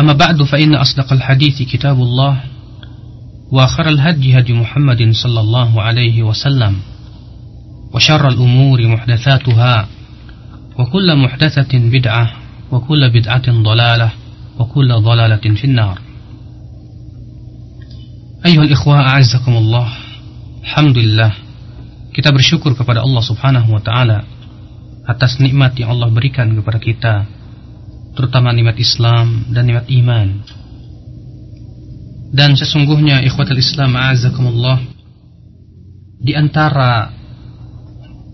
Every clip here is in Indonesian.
أما بعد فإن أصدق الحديث كتاب الله وآخر الهدي هدي محمد صلى الله عليه وسلم وشر الأمور محدثاتها وكل محدثة بدعة وكل بدعة ضلالة وكل ضلالة في النار. أيها الإخوة أعزكم الله الحمد لله kita bersyukur kepada Subhanahu wa taala atas nikmat yang Allah berikan kepada kita. Terutama nikmat Islam dan nikmat iman. Dan sesungguhnya ikhwatul Islam a'azakumullah di antara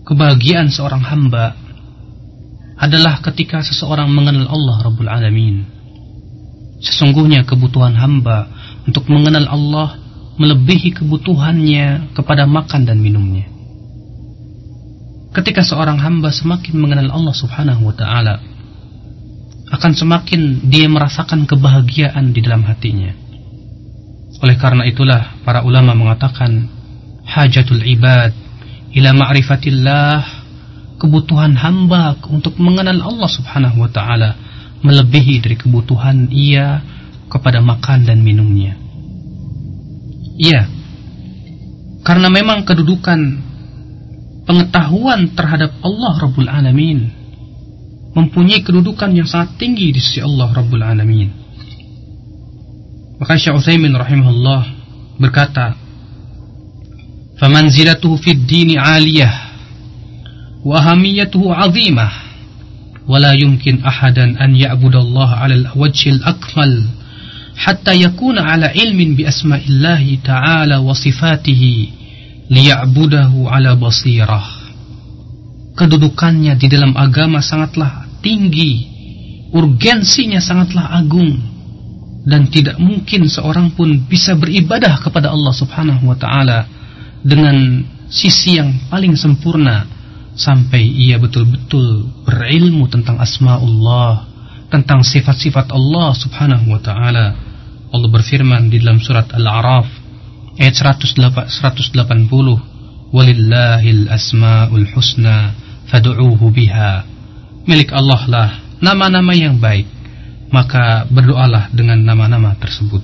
kebahagiaan seorang hamba adalah ketika seseorang mengenal Allah Rabbul Alamin. Sesungguhnya kebutuhan hamba untuk mengenal Allah melebihi kebutuhannya kepada makan dan minumnya. Ketika seorang hamba semakin mengenal Allah Subhanahu wa taala, akan semakin dia merasakan kebahagiaan di dalam hatinya. Oleh karena itulah para ulama mengatakan hajatul ibad ila ma'rifatillah kebutuhan hamba untuk mengenal Allah Subhanahu wa taala melebihi dari kebutuhan ia kepada makan dan minumnya. Iya. Karena memang kedudukan pengetahuan terhadap Allah Rabbul Alamin mempunyai kedudukan yang sangat tinggi di sisi Allah Rabbul Alamin. Maka Syekh Utsaimin rahimahullah berkata, "Famanzilatuhu fid dini 'aliyah wa ahamiyatuhu 'azimah wa la yumkin ahadan an ya'budallaha 'ala al-wajhi al-akmal hatta yakuna 'ala ilmin bi asma'illahi ta'ala wa sifatihi." liya'budahu ala basirah. Kedudukannya di dalam agama sangatlah tinggi, urgensinya sangatlah agung, dan tidak mungkin seorang pun bisa beribadah kepada Allah Subhanahu wa taala dengan sisi yang paling sempurna sampai ia betul-betul berilmu tentang asmaullah, tentang sifat-sifat Allah Subhanahu wa taala. Allah berfirman di dalam surat Al-A'raf ayat 180 walillahil asmaul husna fad'uuhu biha milik Allah lah nama-nama yang baik maka berdoalah dengan nama-nama tersebut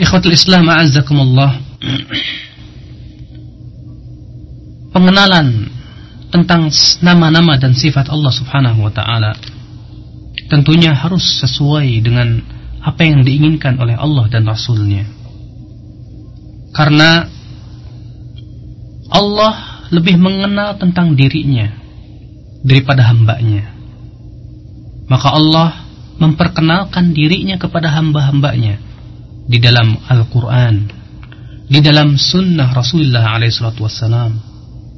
ikhwatul islam a'azzakumullah pengenalan tentang nama-nama dan sifat Allah subhanahu wa ta'ala tentunya harus sesuai dengan apa yang diinginkan oleh Allah dan Rasulnya. Karena Allah lebih mengenal tentang dirinya daripada hambanya. Maka Allah memperkenalkan dirinya kepada hamba-hambanya di dalam Al-Quran, di dalam sunnah Rasulullah SAW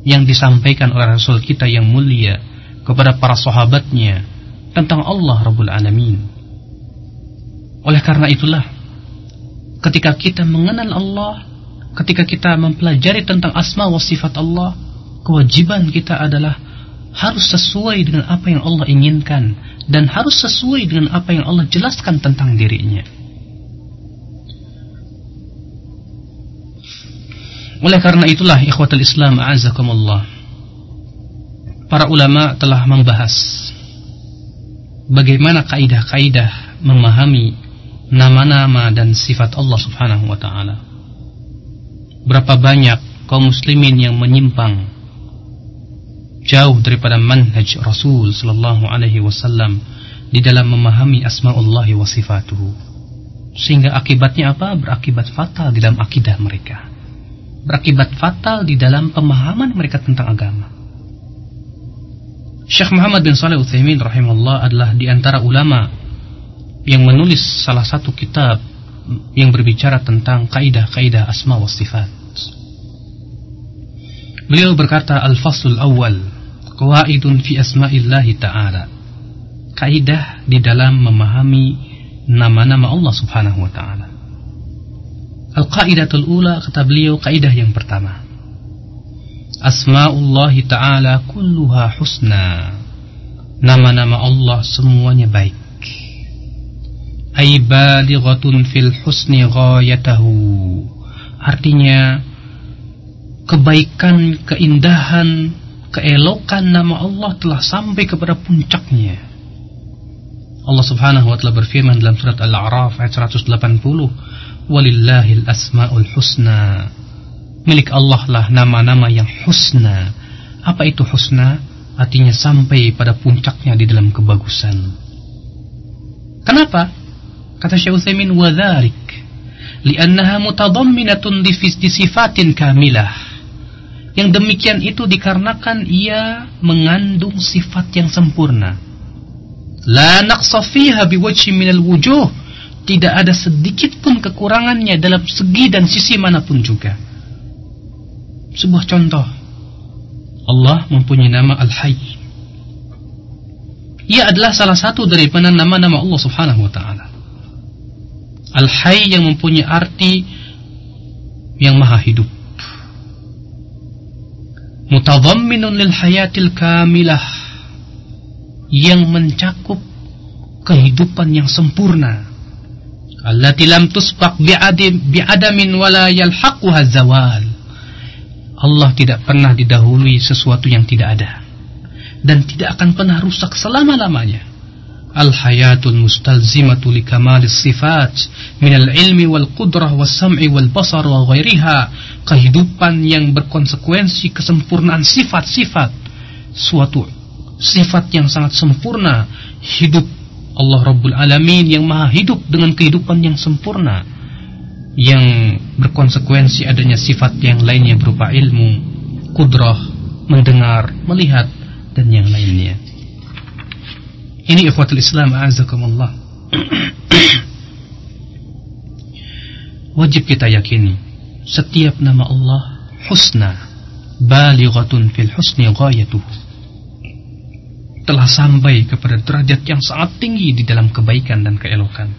yang disampaikan oleh Rasul kita yang mulia kepada para sahabatnya tentang Allah Rabbul Alamin. Oleh karena itulah, ketika kita mengenal Allah, ketika kita mempelajari tentang asma wa sifat Allah, kewajiban kita adalah harus sesuai dengan apa yang Allah inginkan dan harus sesuai dengan apa yang Allah jelaskan tentang dirinya. Oleh karena itulah ikhwatul Islam a'azakumullah. Para ulama telah membahas bagaimana kaidah-kaidah memahami nama-nama dan sifat Allah Subhanahu wa taala. Berapa banyak kaum muslimin yang menyimpang jauh daripada manhaj Rasul sallallahu alaihi wasallam di dalam memahami asmaullah wa sifatuhu. Sehingga akibatnya apa? Berakibat fatal di dalam akidah mereka. Berakibat fatal di dalam pemahaman mereka tentang agama. Syekh Muhammad bin Saleh Utsaimin rahimahullah adalah di antara ulama yang menulis salah satu kitab yang berbicara tentang kaidah-kaidah asma wa sifat. Beliau berkata al-faslul awal qawaidun fi asma'illahi ta'ala. kaidah di dalam memahami nama-nama Allah Subhanahu wa taala. Al-qaidatul ula kata beliau kaidah yang pertama. Asmaullah taala kulluha husna. Nama-nama Allah semuanya baik. Ay balighatun fil husni ghayatahu. Artinya kebaikan, keindahan, keelokan nama Allah telah sampai kepada puncaknya. Allah Subhanahu wa taala berfirman dalam surat Al-A'raf ayat 180, "Walillahil asmaul husna." Milik Allah lah nama-nama yang husna. Apa itu husna? Artinya sampai pada puncaknya di dalam kebagusan. Kenapa? Kata Syekh Utsaimin, "Wa dzalik li'annaha mutadamminatun li sifatin kamilah." Yang demikian itu dikarenakan ia mengandung sifat yang sempurna. La naqsa biwajhi minal wujuh. Tidak ada sedikit pun kekurangannya dalam segi dan sisi mana pun juga. Sebuah contoh. Allah mempunyai nama Al-Hayy. Ia adalah salah satu dari nama-nama Allah Subhanahu wa taala. Al-Hayy yang mempunyai arti yang maha hidup mutadhamminun lil hayatil kamilah yang mencakup kehidupan yang sempurna. Allati lam tusbaq bi'adamin wala yalhaquha zawal. Allah tidak pernah didahului sesuatu yang tidak ada. Dan tidak akan pernah rusak selama-lamanya al-ilmi wal qudrah was sam'i wal basar wa ghairiha. Kehidupan yang berkonsekuensi kesempurnaan sifat-sifat. Suatu sifat yang sangat sempurna. Hidup Allah Rabbul Alamin yang maha hidup dengan kehidupan yang sempurna. Yang berkonsekuensi adanya sifat yang lainnya berupa ilmu, kudrah, mendengar, melihat dan yang lainnya. Ini ikhwatul Islam azakumullah. Wajib kita yakini setiap nama Allah husna balighatun fil husni ghayatuh telah sampai kepada derajat yang sangat tinggi di dalam kebaikan dan keelokan.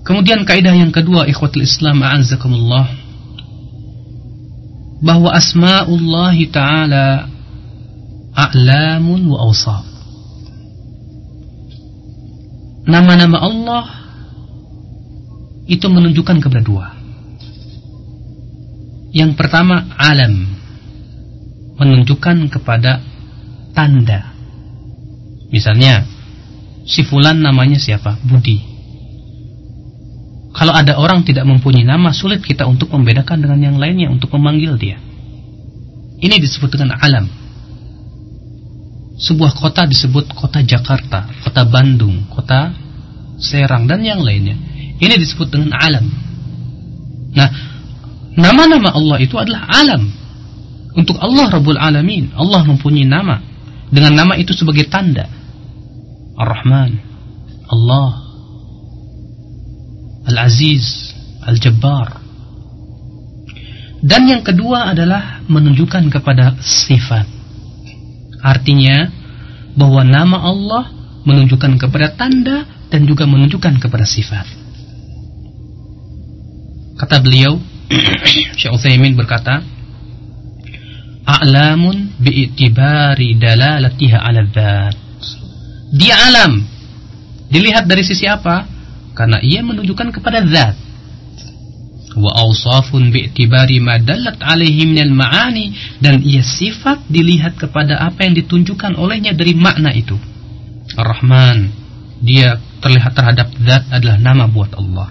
Kemudian kaidah yang kedua ikhwatul Islam a'azzakumullah bahwa asma'ullah taala a'lamun wa awsaf. Nama-nama Allah itu menunjukkan kepada dua. Yang pertama alam menunjukkan kepada tanda. Misalnya si fulan namanya siapa? Budi. Kalau ada orang tidak mempunyai nama, sulit kita untuk membedakan dengan yang lainnya untuk memanggil dia. Ini disebut dengan alam sebuah kota disebut kota Jakarta, kota Bandung, kota Serang dan yang lainnya. Ini disebut dengan alam. Nah, nama-nama Allah itu adalah alam. Untuk Allah Rabbul Alamin, Allah mempunyai nama. Dengan nama itu sebagai tanda. Ar-Rahman, Allah, Al-Aziz, Al-Jabbar. Dan yang kedua adalah menunjukkan kepada sifat Artinya bahwa nama Allah menunjukkan kepada tanda dan juga menunjukkan kepada sifat. Kata beliau, Syekh Utsaimin berkata, "A'lamun bi'tibari dalalatiha 'ala dzat." Dia alam. Dilihat dari sisi apa? Karena ia menunjukkan kepada zat wa awsafun bi'tibari ma dallat alaihi minal ma'ani dan ia sifat dilihat kepada apa yang ditunjukkan olehnya dari makna itu. Ar-Rahman dia terlihat terhadap zat adalah nama buat Allah.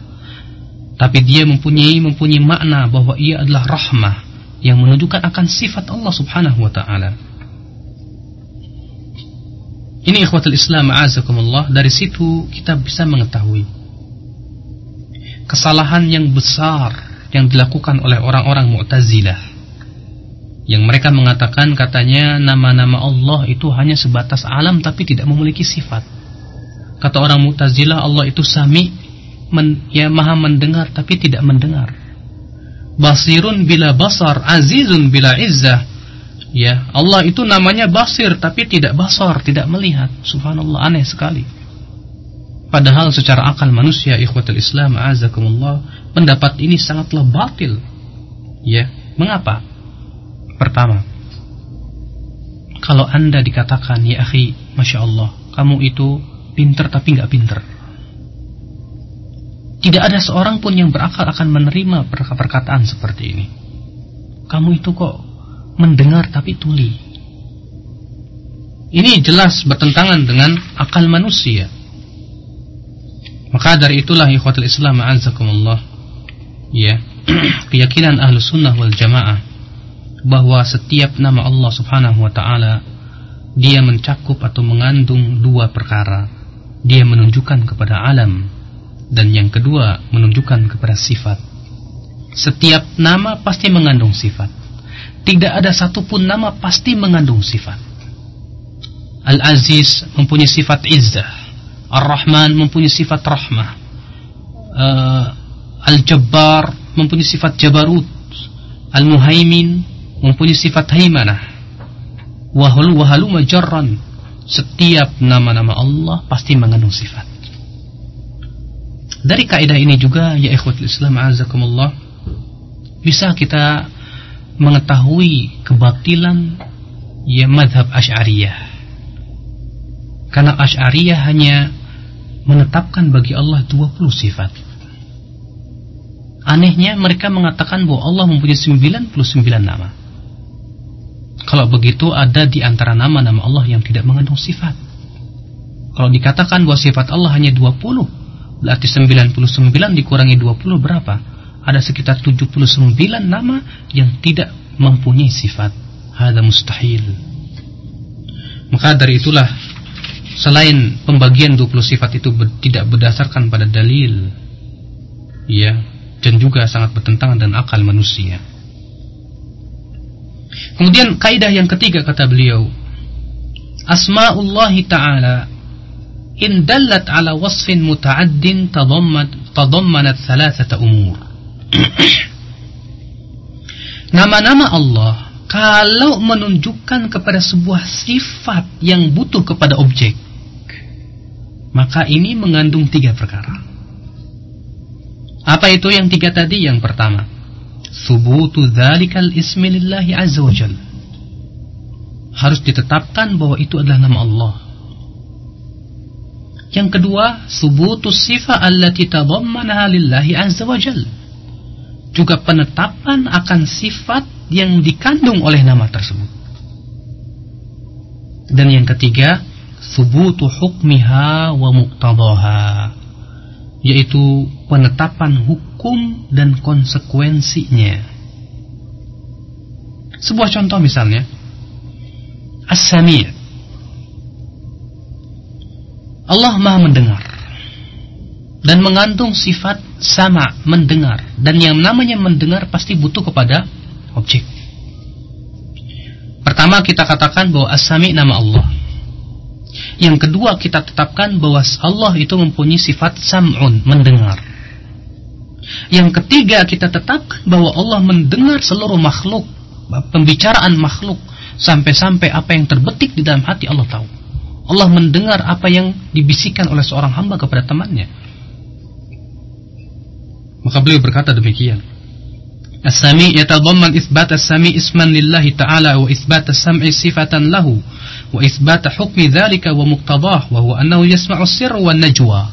Tapi dia mempunyai mempunyai makna bahwa ia adalah rahmah yang menunjukkan akan sifat Allah Subhanahu wa taala. Ini ikhwatul Islam a'azakumullah dari situ kita bisa mengetahui kesalahan yang besar yang dilakukan oleh orang-orang Mu'tazilah yang mereka mengatakan katanya nama-nama Allah itu hanya sebatas alam tapi tidak memiliki sifat. Kata orang Mu'tazilah Allah itu sami men, ya maha mendengar tapi tidak mendengar. Basirun bila basar, azizun bila izzah. Ya, Allah itu namanya basir tapi tidak basar, tidak melihat. Subhanallah, aneh sekali. Padahal secara akal manusia ikhwatul Islam azakumullah pendapat ini sangatlah batil. Ya, mengapa? Pertama, kalau anda dikatakan ya akhi, masya Allah, kamu itu pinter tapi nggak pinter. Tidak ada seorang pun yang berakal akan menerima perkataan seperti ini. Kamu itu kok mendengar tapi tuli. Ini jelas bertentangan dengan akal manusia maka dari itulah ikhwatul Islam a'azakumullah ya keyakinan ahlu sunnah wal jamaah bahwa setiap nama Allah subhanahu wa ta'ala dia mencakup atau mengandung dua perkara. Dia menunjukkan kepada alam dan yang kedua menunjukkan kepada sifat. Setiap nama pasti mengandung sifat. Tidak ada satupun nama pasti mengandung sifat. Al-Aziz mempunyai sifat izzah Ar-Rahman mempunyai sifat rahmah. Uh, Al-Jabbar mempunyai sifat jabarut. Al-Muhaimin mempunyai sifat haimanah. Wahul wahalu majarran. Setiap nama-nama Allah pasti mengandung sifat. Dari kaidah ini juga ya ikhwatul Islam azakumullah bisa kita mengetahui kebatilan ya madhab Asy'ariyah. Karena Asy'ariyah hanya menetapkan bagi Allah 20 sifat. Anehnya mereka mengatakan bahwa Allah mempunyai 99 nama. Kalau begitu ada di antara nama-nama Allah yang tidak mengandung sifat. Kalau dikatakan bahwa sifat Allah hanya 20, berarti 99 dikurangi 20 berapa? Ada sekitar 79 nama yang tidak mempunyai sifat. Hada mustahil. Maka dari itulah selain pembagian 20 sifat itu ber, tidak berdasarkan pada dalil ya dan juga sangat bertentangan dengan akal manusia. Kemudian kaidah yang ketiga kata beliau asma'ullah ta'ala in dallat ala wasfin muta'addin tadammat tadammanat thalathata umur. Nama-nama Allah kalau menunjukkan kepada sebuah sifat yang butuh kepada objek maka ini mengandung tiga perkara. Apa itu yang tiga tadi? Yang pertama subutu dzalikal ismi lillahi azza wajal harus ditetapkan bahwa itu adalah nama Allah. Yang kedua subutu sifat allati tadammanaha lillahi azza wajal juga penetapan akan sifat yang dikandung oleh nama tersebut. Dan yang ketiga, subutu hukmiha wa muqtadaha, yaitu penetapan hukum dan konsekuensinya. Sebuah contoh misalnya, As-Sami' Allah Maha mendengar dan mengandung sifat sama mendengar dan yang namanya mendengar pasti butuh kepada objek. Pertama kita katakan bahwa As-Sami nama Allah. Yang kedua kita tetapkan bahwa Allah itu mempunyai sifat sam'un, mendengar. Yang ketiga kita tetapkan bahwa Allah mendengar seluruh makhluk, pembicaraan makhluk sampai-sampai apa yang terbetik di dalam hati Allah tahu. Allah mendengar apa yang dibisikkan oleh seorang hamba kepada temannya. Maka beliau berkata demikian. As-sami yatadamman isbat as-sami isman lillahi ta'ala wa isbat as-sam'i sifatan lahu wa isbat hukmi dhalika wa muqtadah wa huwa annahu yasma'u sir wa najwa.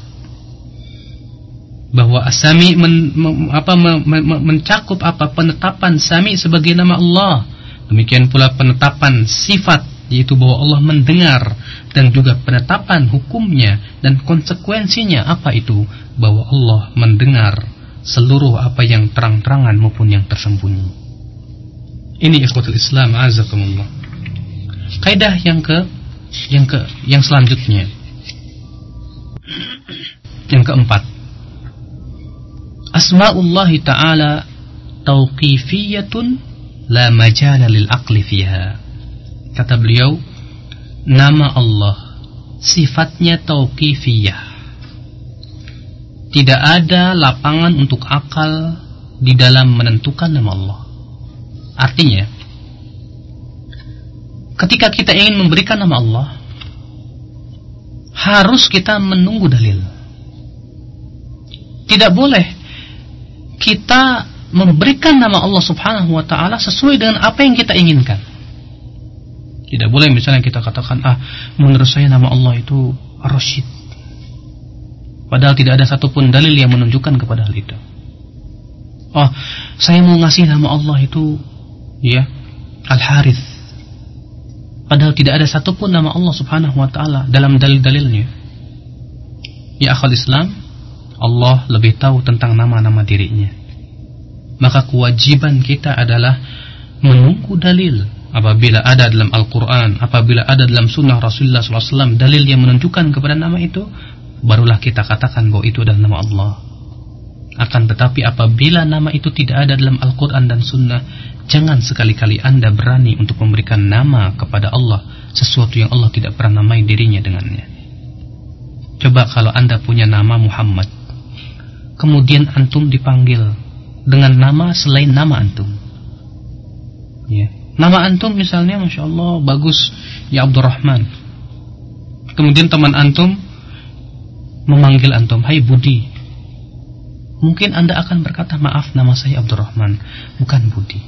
Bahwa as-sami men, apa, men, men, mencakup apa penetapan sami sebagai nama Allah. Demikian pula penetapan sifat yaitu bahwa Allah mendengar dan juga penetapan hukumnya dan konsekuensinya apa itu bahwa Allah mendengar seluruh apa yang terang-terangan maupun yang tersembunyi. Ini ikhwatul Islam azakumullah. Kaidah yang ke yang ke yang selanjutnya. Yang keempat. Asma'ullah taala tauqifiyatun la majala lil aqli fiha. Kata beliau, nama Allah sifatnya tauqifiyah tidak ada lapangan untuk akal di dalam menentukan nama Allah. Artinya, ketika kita ingin memberikan nama Allah harus kita menunggu dalil. Tidak boleh kita memberikan nama Allah Subhanahu wa taala sesuai dengan apa yang kita inginkan. Tidak boleh misalnya kita katakan ah menurut saya nama Allah itu Ar-Rasyid. Padahal tidak ada satupun dalil yang menunjukkan kepada hal itu. Oh, saya mau ngasih nama Allah itu ya Al-Harith. Padahal tidak ada satupun nama Allah Subhanahu wa taala dalam dalil-dalilnya. Ya akal Islam, Allah lebih tahu tentang nama-nama dirinya. Maka kewajiban kita adalah menunggu dalil apabila ada dalam Al-Quran, apabila ada dalam Sunnah Rasulullah SAW dalil yang menunjukkan kepada nama itu, barulah kita katakan bahwa itu adalah nama Allah. Akan tetapi apabila nama itu tidak ada dalam Al-Quran dan Sunnah, jangan sekali-kali anda berani untuk memberikan nama kepada Allah sesuatu yang Allah tidak pernah namai dirinya dengannya. Coba kalau anda punya nama Muhammad, kemudian antum dipanggil dengan nama selain nama antum. Ya. Nama antum misalnya, masya Allah bagus, ya Abdurrahman. Kemudian teman antum memanggil antum, Hai Budi, Mungkin Anda akan berkata, maaf nama saya Abdurrahman, bukan Budi.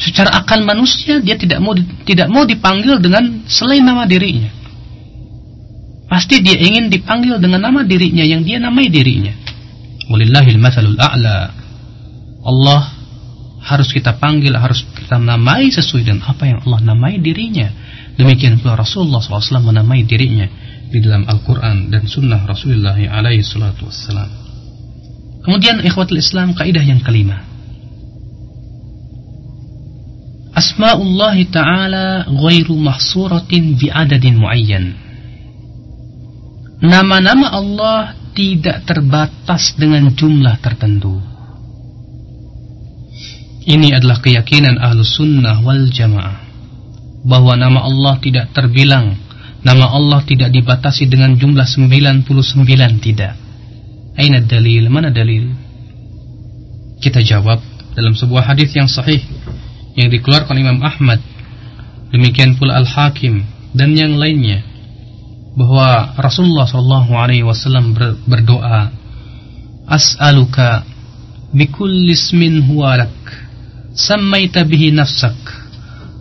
Secara akal manusia dia tidak mau tidak mau dipanggil dengan selain nama dirinya. Pasti dia ingin dipanggil dengan nama dirinya yang dia namai dirinya. Walillahil mathalul a'la. Allah harus kita panggil, harus kita namai sesuai dengan apa yang Allah namai dirinya. Demikian pula Rasulullah SAW menamai dirinya di dalam Al-Quran dan Sunnah Rasulullah alaihi salatu wassalam. Kemudian ikhwatul Islam kaidah yang kelima. Asma'ullah Ta'ala ghairu mahsuratin bi'adadin muayyan. Nama-nama Allah tidak terbatas dengan jumlah tertentu. Ini adalah keyakinan ahlu sunnah wal jamaah. Bahwa nama Allah tidak terbilang. Nama Allah tidak dibatasi dengan jumlah 99 tidak. Aina dalil? Mana dalil? Kita jawab dalam sebuah hadis yang sahih yang dikeluarkan Imam Ahmad. Demikian pula Al-Hakim dan yang lainnya bahwa Rasulullah Shallallahu alaihi wasallam berdoa, "As'aluka bikulli ismin huwa lak, sammaita bihi nafsak,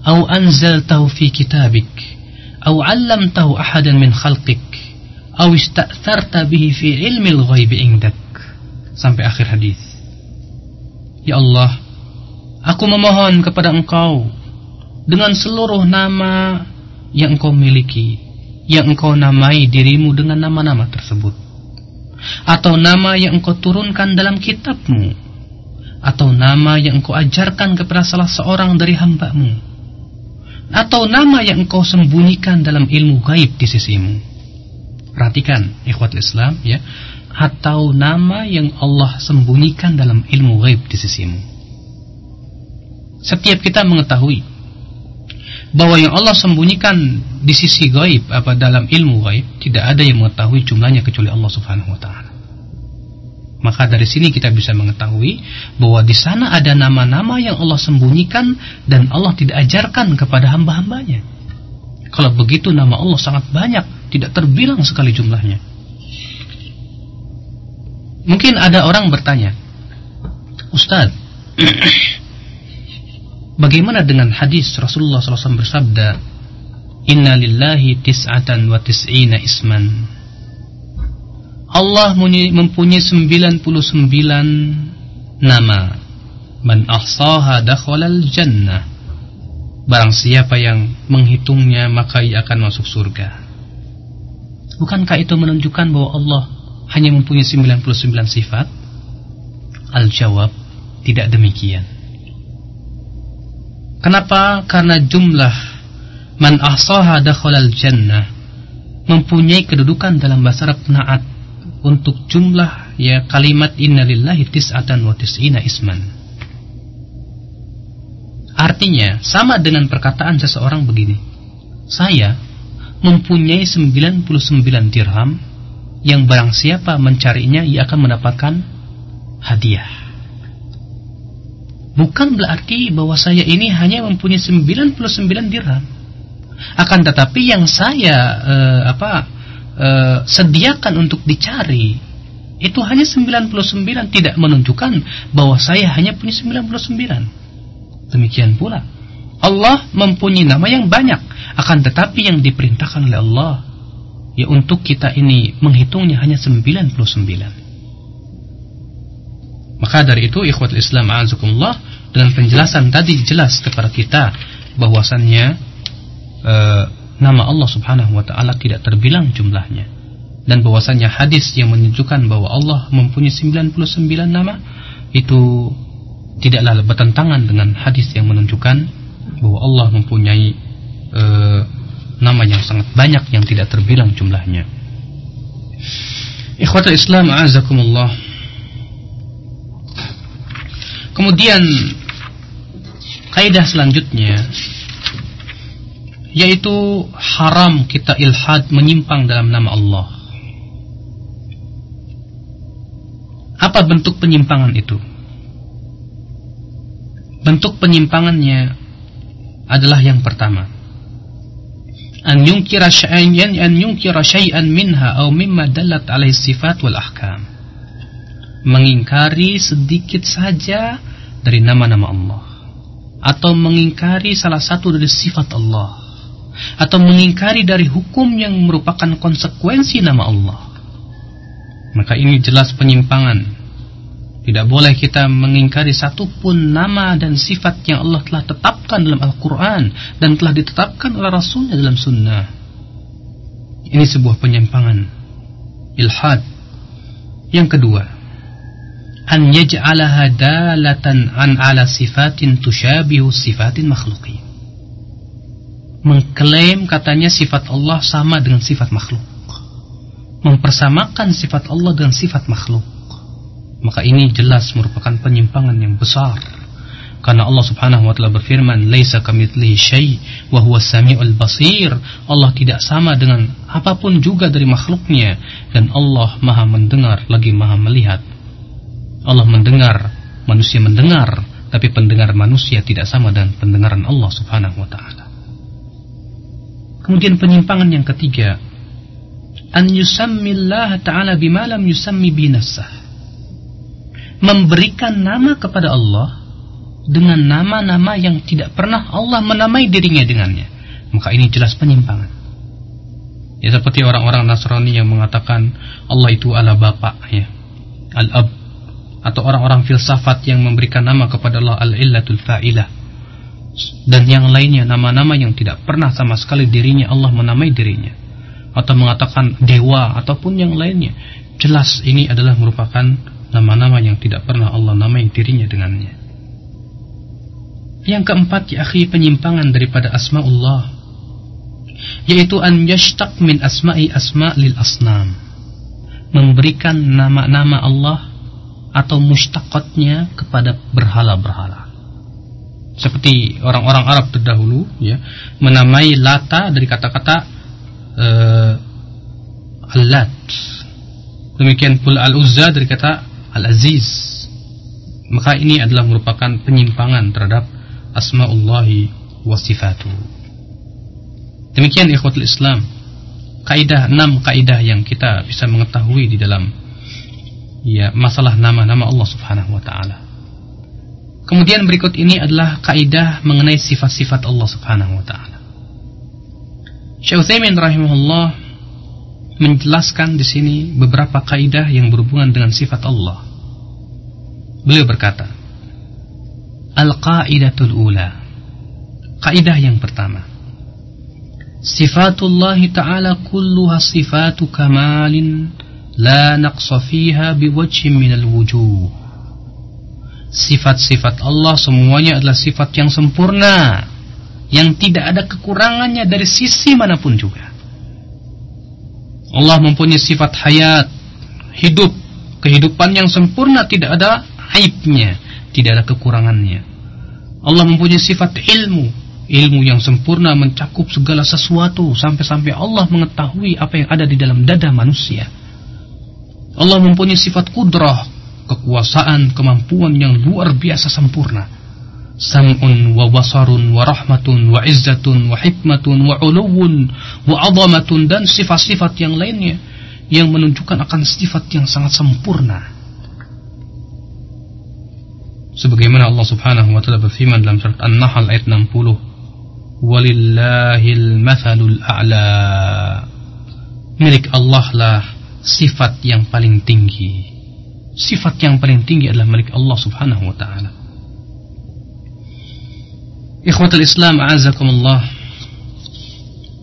au anzaltahu fi kitabik." أو علمته أحدا من خلقك aw ista'tharta bihi fi ilmil ghaibi indak sampai akhir hadis ya Allah aku memohon kepada engkau dengan seluruh nama yang engkau miliki yang engkau namai dirimu dengan nama-nama tersebut atau nama yang engkau turunkan dalam kitabmu atau nama yang engkau ajarkan kepada salah seorang dari hambamu atau nama yang engkau sembunyikan dalam ilmu gaib di sisimu Perhatikan ikhwat Islam ya atau nama yang Allah sembunyikan dalam ilmu gaib di sisimu. Setiap kita mengetahui bahwa yang Allah sembunyikan di sisi gaib apa dalam ilmu gaib tidak ada yang mengetahui jumlahnya kecuali Allah Subhanahu wa taala. Maka dari sini kita bisa mengetahui bahwa di sana ada nama-nama yang Allah sembunyikan dan Allah tidak ajarkan kepada hamba-hambanya. Kalau begitu nama Allah sangat banyak tidak terbilang sekali jumlahnya. Mungkin ada orang bertanya, Ustaz, bagaimana dengan hadis Rasulullah SAW bersabda, Inna lillahi tis'atan wa tis'ina isman. Allah mempunyai 99 nama. Man ahsaha dakhalal jannah. Barang siapa yang menghitungnya maka ia akan masuk surga. Bukankah itu menunjukkan bahwa Allah hanya mempunyai 99 sifat? Al-jawab, tidak demikian. Kenapa? Karena jumlah man ahsaha dakhalal jannah mempunyai kedudukan dalam bahasa Arab naat untuk jumlah ya kalimat innalillahi tis'atan wa tis'ina isman. Artinya sama dengan perkataan seseorang begini. Saya mempunyai 99 dirham yang barang siapa mencarinya ia akan mendapatkan hadiah. bukan berarti bahwa saya ini hanya mempunyai 99 dirham. Akan tetapi yang saya uh, apa uh, sediakan untuk dicari itu hanya 99 tidak menunjukkan bahwa saya hanya punya 99. Demikian pula Allah mempunyai nama yang banyak akan tetapi yang diperintahkan oleh Allah ya untuk kita ini menghitungnya hanya 99. Maka dari itu ikhwat Islam azakumullah dengan penjelasan tadi jelas kepada kita bahwasannya e, nama Allah Subhanahu wa taala tidak terbilang jumlahnya dan bahwasannya hadis yang menunjukkan bahwa Allah mempunyai 99 nama itu tidaklah bertentangan dengan hadis yang menunjukkan bahwa Allah mempunyai e, nama yang sangat banyak yang tidak terbilang jumlahnya. Ikhwatul Islam azakumullah Kemudian kaidah selanjutnya yaitu haram kita ilhad menyimpang dalam nama Allah. Apa bentuk penyimpangan itu? Bentuk penyimpangannya adalah yang pertama. An yunkira syai'an an yunkira syai'an minha atau mimma dallat alaihi sifat wal ahkam. Mengingkari sedikit saja dari nama-nama Allah atau mengingkari salah satu dari sifat Allah atau mengingkari dari hukum yang merupakan konsekuensi nama Allah maka ini jelas penyimpangan tidak boleh kita mengingkari satupun nama dan sifat yang Allah telah tetapkan dalam Al-Quran dan telah ditetapkan oleh Rasulnya dalam Sunnah. Ini sebuah penyimpangan. Ilhad. Yang kedua, an yaj'alaha dalatan an ala sifatin tushabihu sifatin makhluqin. Mengklaim katanya sifat Allah sama dengan sifat makhluk. Mempersamakan sifat Allah dengan sifat makhluk. Maka ini jelas merupakan penyimpangan yang besar. Karena Allah Subhanahu wa taala berfirman, "Laisa kamitslihi syai' wa huwas samiul basir." Allah tidak sama dengan apa pun juga dari makhluknya dan Allah Maha mendengar lagi Maha melihat. Allah mendengar, manusia mendengar, tapi pendengar manusia tidak sama dengan pendengaran Allah Subhanahu wa taala. Kemudian penyimpangan yang ketiga, an yusammillah ta'ala bima lam yusammi binasah. Memberikan nama kepada Allah dengan nama-nama yang tidak pernah Allah menamai dirinya dengannya. Maka ini jelas penyimpangan. Ya seperti orang-orang Nasrani yang mengatakan Allah itu Allah Bapa ya. Al-Ab atau orang-orang filsafat yang memberikan nama kepada Allah al-illatul fa'ilah dan yang lainnya nama-nama yang tidak pernah sama sekali dirinya Allah menamai dirinya. Atau mengatakan dewa ataupun yang lainnya. Jelas ini adalah merupakan nama-nama yang tidak pernah Allah namai dirinya dengannya. Yang keempat ya akhi penyimpangan daripada asmaullah. Yaitu an yashtaq min asma'i asma' lil asnam. Memberikan nama-nama Allah atau mustaqatnya kepada berhala-berhala. Seperti orang-orang Arab terdahulu ya, menamai Lata dari kata-kata uh, Al-Lat. Demikian pula Al-Uzza dari kata Al-Aziz. Maka ini adalah merupakan penyimpangan terhadap asmaullahi wa sifatu. Demikian ikhwatul Islam. Kaidah enam kaidah yang kita bisa mengetahui di dalam ya masalah nama-nama Allah Subhanahu wa taala. Kemudian berikut ini adalah kaidah mengenai sifat-sifat Allah Subhanahu wa taala. Syekh Utsaimin rahimahullah menjelaskan di sini beberapa kaidah yang berhubungan dengan sifat Allah. Beliau berkata, Al-qaidatul ula. Kaidah yang pertama. Sifatullah ta'ala kulluha sifatu kamalin la naqsa fiha biwajhin minal wujuh sifat-sifat Allah semuanya adalah sifat yang sempurna. Yang tidak ada kekurangannya dari sisi mana pun juga. Allah mempunyai sifat hayat hidup. Kehidupan yang sempurna tidak ada aibnya tidak ada kekurangannya. Allah mempunyai sifat ilmu. Ilmu yang sempurna mencakup segala sesuatu sampai-sampai Allah mengetahui apa yang ada di dalam dada manusia. Allah mempunyai sifat kudrah, kekuasaan, kemampuan yang luar biasa sempurna. sam'un wa basarun wa rahmatun wa izzatun wa hikmatun wa uluwun wa azamatun dan sifat-sifat yang lainnya yang menunjukkan akan sifat yang sangat sempurna. Sebagaimana Allah Subhanahu wa taala berfirman dalam surat An-Nahl ayat 60 walillahil mathalul a'la. Milik Allah lah sifat yang paling tinggi sifat yang paling tinggi adalah milik Allah Subhanahu wa taala. Ikhwatul Islam a'azakumullah.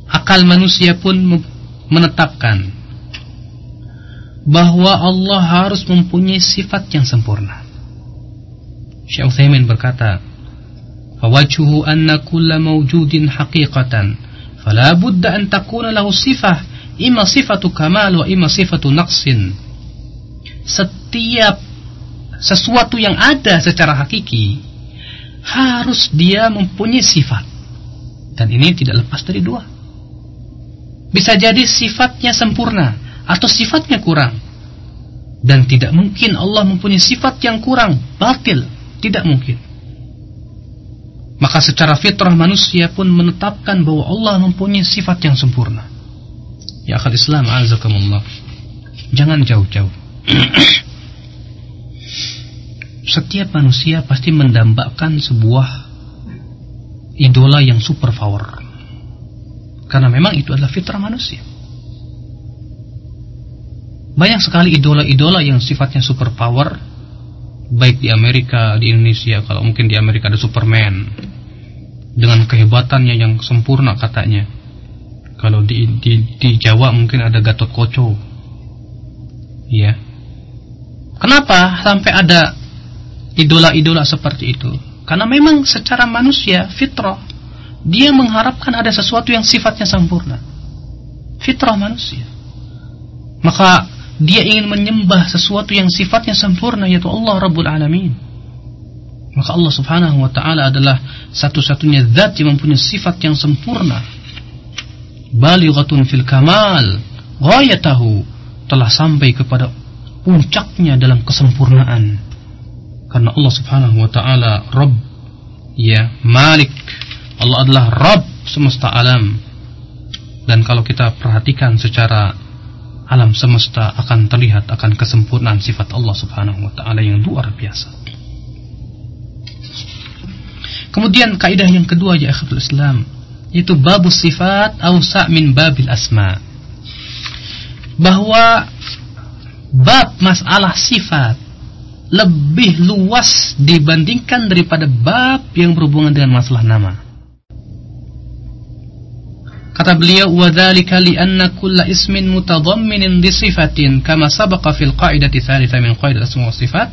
Akal manusia pun menetapkan bahwa Allah harus mempunyai sifat yang sempurna. Syekh Utsaimin berkata, "Fawajhuhu anna kulla mawjudin haqiqatan, fala budda an takuna lahu sifah, imma sifatu kamal wa imma sifatu naqsin." Setiap sesuatu yang ada secara hakiki harus dia mempunyai sifat. Dan ini tidak lepas dari dua. Bisa jadi sifatnya sempurna atau sifatnya kurang. Dan tidak mungkin Allah mempunyai sifat yang kurang, batil, tidak mungkin. Maka secara fitrah manusia pun menetapkan bahwa Allah mempunyai sifat yang sempurna. Ya akal Islam, azakumullah. Jangan jauh-jauh. Setiap manusia pasti mendambakan sebuah idola yang super power. Karena memang itu adalah fitrah manusia. Banyak sekali idola-idola yang sifatnya super power, baik di Amerika, di Indonesia, kalau mungkin di Amerika ada Superman dengan kehebatannya yang sempurna katanya. Kalau di, di, di Jawa mungkin ada Gatot Koco, ya Kenapa sampai ada idola-idola seperti itu? Karena memang secara manusia, fitrah, dia mengharapkan ada sesuatu yang sifatnya sempurna. Fitrah manusia. Maka dia ingin menyembah sesuatu yang sifatnya sempurna yaitu Allah Rabbul Alamin. Maka Allah Subhanahu wa taala adalah satu-satunya zat yang mempunyai sifat yang sempurna. Balighatun fil kamal, ghayatahu telah sampai kepada puncaknya dalam kesempurnaan. Karena Allah Subhanahu wa taala Rabb ya, Malik. Allah adalah Rabb semesta alam. Dan kalau kita perhatikan secara alam semesta akan terlihat akan kesempurnaan sifat Allah Subhanahu wa taala yang luar biasa. Kemudian kaidah yang kedua ya akhirul Islam itu babus sifat ausa min babil asma. Bahwa bab masalah sifat lebih luas dibandingkan daripada bab yang berhubungan dengan masalah nama. Kata beliau, وَذَلِكَ لِأَنَّ كُلَّ إِسْمٍ مُتَضَمِّنٍ لِصِفَةٍ كَمَا سَبَقَ فِي الْقَائِدَةِ ثَالِثَةٍ مِنْ قَائِدَ الْأَسْمَاءِ وَالصِّفَاتِ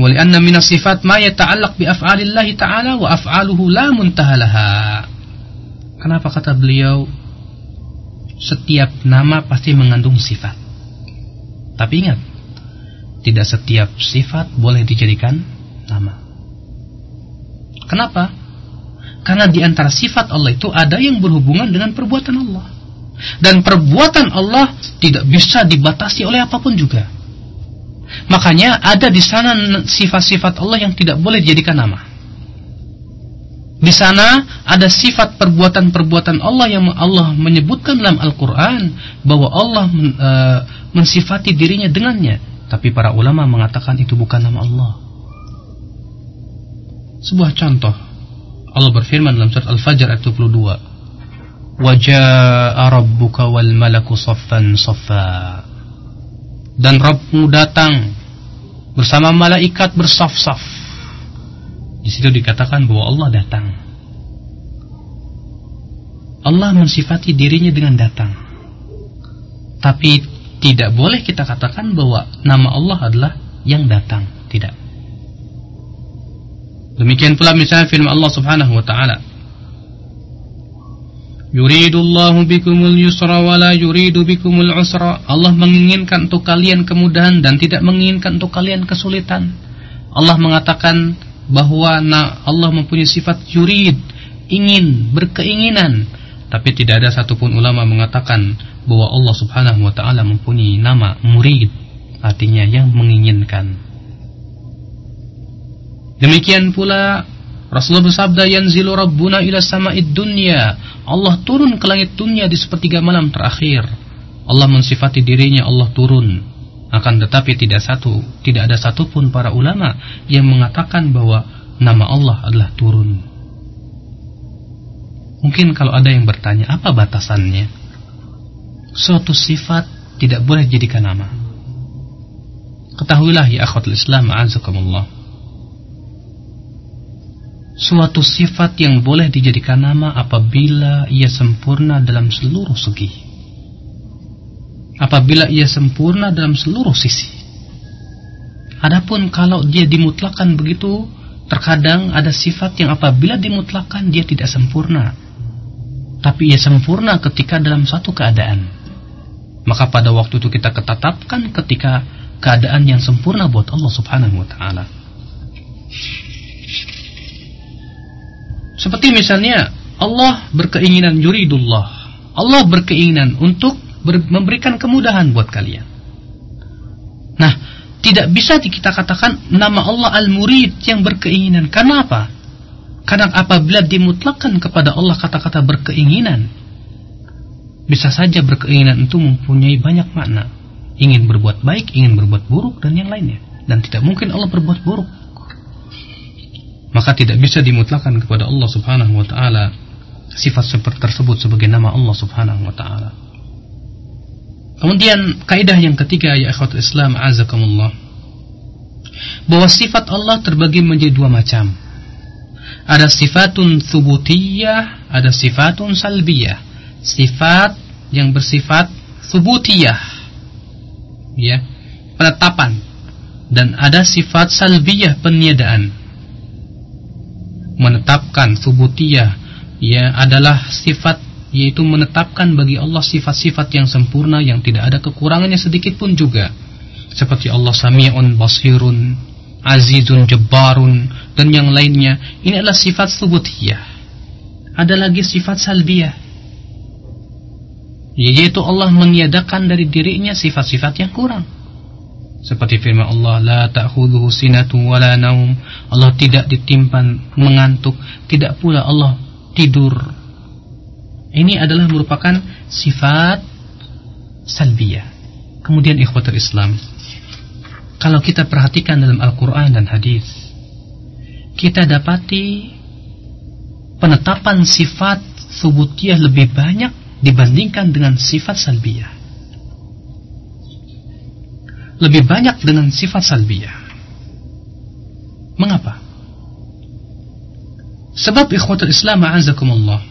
وَلِأَنَّ مِنَ الصِّفَاتِ مَا يَتَعَلَّقْ بِأَفْعَالِ اللَّهِ تَعَالَى وَأَفْعَالُهُ لَا مُنْتَهَى لَهَا Kenapa kata beliau, setiap nama pasti mengandung sifat. Tapi ingat, tidak setiap sifat boleh dijadikan nama. Kenapa? Karena di antara sifat Allah itu ada yang berhubungan dengan perbuatan Allah. Dan perbuatan Allah tidak bisa dibatasi oleh apa pun juga. Makanya ada di sana sifat-sifat Allah yang tidak boleh dijadikan nama. Di sana ada sifat perbuatan-perbuatan Allah yang Allah menyebutkan dalam Al-Quran bahwa Allah e, mensifati dirinya dengannya. Tapi para ulama mengatakan itu bukan nama Allah. Sebuah contoh. Allah berfirman dalam surat Al-Fajr ayat 22. Waja'a rabbuka wal malaku saffan saffa. Dan Rabbmu datang bersama malaikat bersaf-saf di situ dikatakan bahwa Allah datang. Allah mensifati dirinya dengan datang. Tapi tidak boleh kita katakan bahwa nama Allah adalah yang datang. Tidak. Demikian pula misalnya firman Allah Subhanahu wa taala. Yuridullahu bikumul yusra wa la yuridu bikumul usra. Allah menginginkan untuk kalian kemudahan dan tidak menginginkan untuk kalian kesulitan. Allah mengatakan bahwa Allah mempunyai sifat yurid, ingin, berkeinginan. Tapi tidak ada satupun ulama mengatakan bahwa Allah subhanahu wa ta'ala mempunyai nama murid, artinya yang menginginkan. Demikian pula Rasulullah bersabda yanzilu rabbuna ila sama'id dunya. Allah turun ke langit dunia di sepertiga malam terakhir. Allah mensifati dirinya Allah turun. Akan tetapi tidak satu, tidak ada satupun para ulama yang mengatakan bahwa nama Allah adalah turun. Mungkin kalau ada yang bertanya apa batasannya? Suatu sifat tidak boleh dijadikan nama. Ketahuilah ya akhwatul Islam azakumullah suatu sifat yang boleh dijadikan nama apabila ia sempurna dalam seluruh segi. Apabila ia sempurna dalam seluruh sisi. Adapun kalau dia dimutlakan begitu, terkadang ada sifat yang apabila dimutlakan dia tidak sempurna. Tapi ia sempurna ketika dalam satu keadaan. Maka pada waktu itu kita ketatapkan ketika keadaan yang sempurna buat Allah Subhanahu wa taala. Seperti misalnya Allah berkeinginan yuridullah. Allah berkeinginan untuk ber memberikan kemudahan buat kalian. Nah, tidak bisa kita katakan nama Allah Al-Murid yang berkeinginan. Karena apa? Karena apabila dimutlakan kepada Allah kata-kata berkeinginan, bisa saja berkeinginan itu mempunyai banyak makna. Ingin berbuat baik, ingin berbuat buruk, dan yang lainnya. Dan tidak mungkin Allah berbuat buruk maka tidak bisa dimutlakan kepada Allah Subhanahu wa taala sifat seperti tersebut sebagai nama Allah Subhanahu wa taala. Kemudian kaidah yang ketiga ya ikhwatul Islam azakumullah bahwa sifat Allah terbagi menjadi dua macam. Ada sifatun subutiyah, ada sifatun salbiyah. Sifat yang bersifat subutiyah. Ya, penetapan. Dan ada sifat salbiyah peniadaan. Menetapkan subutiyah ya adalah sifat yaitu menetapkan bagi Allah sifat-sifat yang sempurna yang tidak ada kekurangannya sedikit pun juga. Seperti Allah sami'un basirun azizun jabbarun dan yang lainnya. Ini adalah sifat subutiyah. Ada lagi sifat salbiyah yaitu Allah meniadakan dari dirinya sifat-sifat yang kurang seperti firman Allah, la ta'khudhuhu sinatu wala naum. Allah tidak ditimpan mengantuk, tidak pula Allah tidur. Ini adalah merupakan sifat salbiyah. Kemudian ikhwatul Islam, kalau kita perhatikan dalam Al-Qur'an dan hadis, kita dapati penetapan sifat subutiyah lebih banyak dibandingkan dengan sifat salbiyah lebih banyak dengan sifat salbiyah. Mengapa? Sebab ikhwatul Islam a'azakumullah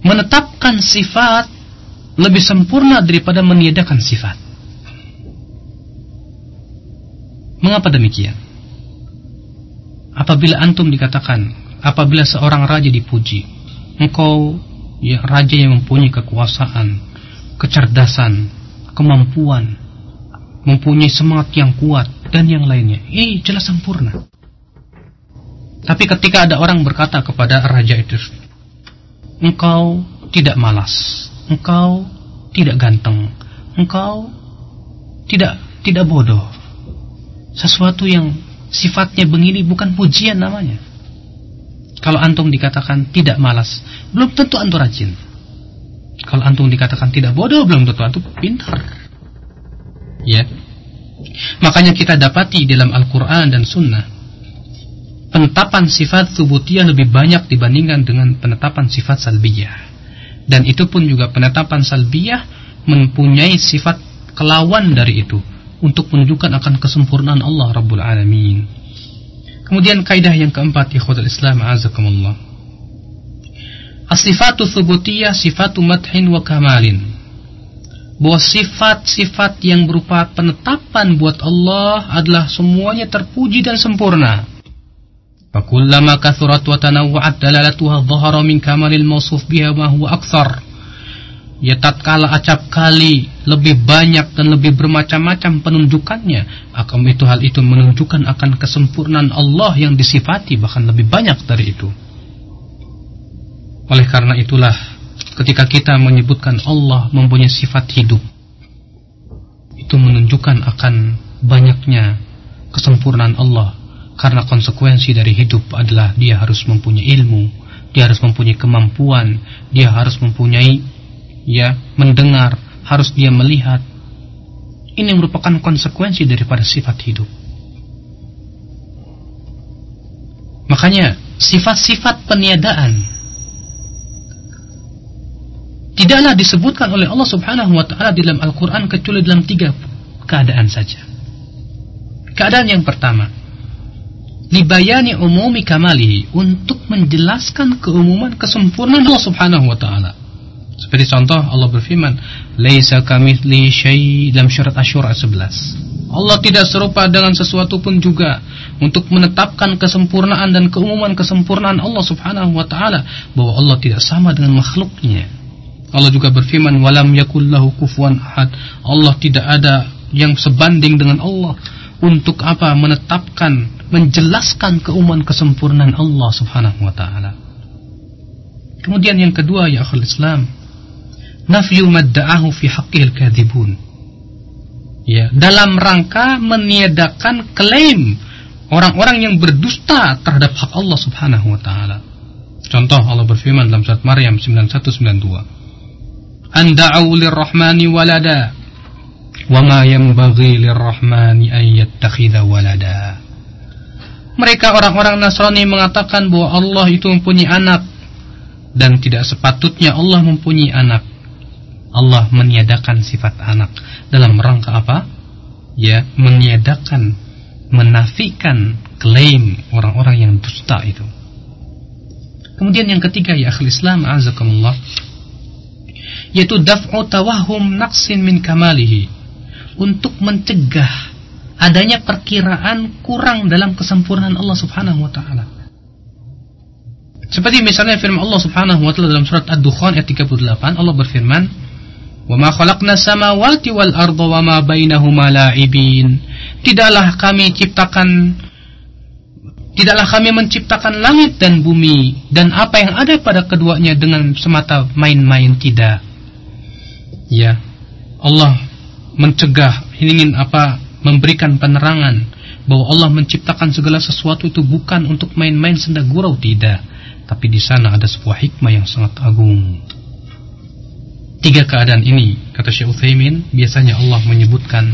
menetapkan sifat lebih sempurna daripada meniadakan sifat. Mengapa demikian? Apabila antum dikatakan, apabila seorang raja dipuji, engkau ya raja yang mempunyai kekuasaan, kecerdasan, kemampuan, mempunyai semangat yang kuat dan yang lainnya. Ini jelas sempurna. Tapi ketika ada orang berkata kepada raja itu, engkau tidak malas, engkau tidak ganteng, engkau tidak tidak bodoh. Sesuatu yang sifatnya begini bukan pujian namanya. Kalau antum dikatakan tidak malas, belum tentu antum rajin. Kalau antum dikatakan tidak bodoh belum tentu antum pintar. Ya. Makanya kita dapati dalam Al-Qur'an dan Sunnah penetapan sifat subutiyah lebih banyak dibandingkan dengan penetapan sifat salbiyah. Dan itu pun juga penetapan salbiyah mempunyai sifat kelawan dari itu untuk menunjukkan akan kesempurnaan Allah Rabbul Alamin. Kemudian kaidah yang keempat ikhwatul Islam azakumullah As-sifatu thubutiyah sifatu madhin wa kamalin. Bahwa sifat-sifat yang berupa penetapan buat Allah adalah semuanya terpuji dan sempurna. Fakullama kathurat wa tanawwa'at dalalatuha dhahara min kamalil mawsuf biha ma huwa akthar. Ya tatkala acap kali lebih banyak dan lebih bermacam-macam penunjukannya, akan itu hal itu menunjukkan akan kesempurnaan Allah yang disifati bahkan lebih banyak dari itu. Oleh karena itulah ketika kita menyebutkan Allah mempunyai sifat hidup itu menunjukkan akan banyaknya kesempurnaan Allah karena konsekuensi dari hidup adalah dia harus mempunyai ilmu, dia harus mempunyai kemampuan, dia harus mempunyai ya mendengar, harus dia melihat. Ini merupakan konsekuensi daripada sifat hidup. Makanya sifat-sifat peniadaan tidaklah disebutkan oleh Allah Subhanahu wa taala dalam Al-Qur'an kecuali dalam tiga keadaan saja. Keadaan yang pertama, libayani umumi kamalihi untuk menjelaskan keumuman kesempurnaan Allah Subhanahu wa taala. Seperti contoh Allah berfirman, "Laisa kamitsli syai" dalam surat Asy-Syura 11. Allah tidak serupa dengan sesuatu pun juga untuk menetapkan kesempurnaan dan keumuman kesempurnaan Allah Subhanahu wa taala bahwa Allah tidak sama dengan makhluknya. Allah juga berfirman, "Walam yakul lahu kufuwan ahad." Allah tidak ada yang sebanding dengan Allah untuk apa menetapkan menjelaskan keumuman kesempurnaan Allah Subhanahu wa taala. Kemudian yang kedua ya akhul Islam, nafyu madda'ahu fi haqqil kadhibun. Ya, dalam rangka meniadakan klaim orang-orang yang berdusta terhadap hak Allah Subhanahu wa taala. Contoh Allah berfirman dalam surat Maryam 9192. Anda'u lirrahmani walada wa ma yanbaghi lirrahmani an yattakhidha walada mereka orang-orang Nasrani mengatakan bahwa Allah itu mempunyai anak dan tidak sepatutnya Allah mempunyai anak. Allah meniadakan sifat anak dalam rangka apa? Ya, meniadakan, menafikan klaim orang-orang yang dusta itu. Kemudian yang ketiga ya akhul Islam azakumullah yaitu daf'u tawahum naqsin min kamalihi untuk mencegah adanya perkiraan kurang dalam kesempurnaan Allah Subhanahu wa taala. Seperti misalnya firman Allah Subhanahu wa taala dalam surat Ad-Dukhan ayat 38, Allah berfirman, "Wa ma khalaqna samawati wal arda wa ma bainahuma la'ibin." Tidaklah kami ciptakan Tidaklah kami menciptakan langit dan bumi dan apa yang ada pada keduanya dengan semata main-main tidak. Ya, Allah mencegah ingin apa memberikan penerangan bahwa Allah menciptakan segala sesuatu itu bukan untuk main-main senda gurau tidak, tapi di sana ada sebuah hikmah yang sangat agung. Tiga keadaan ini, kata Syekh Utsaimin, biasanya Allah menyebutkan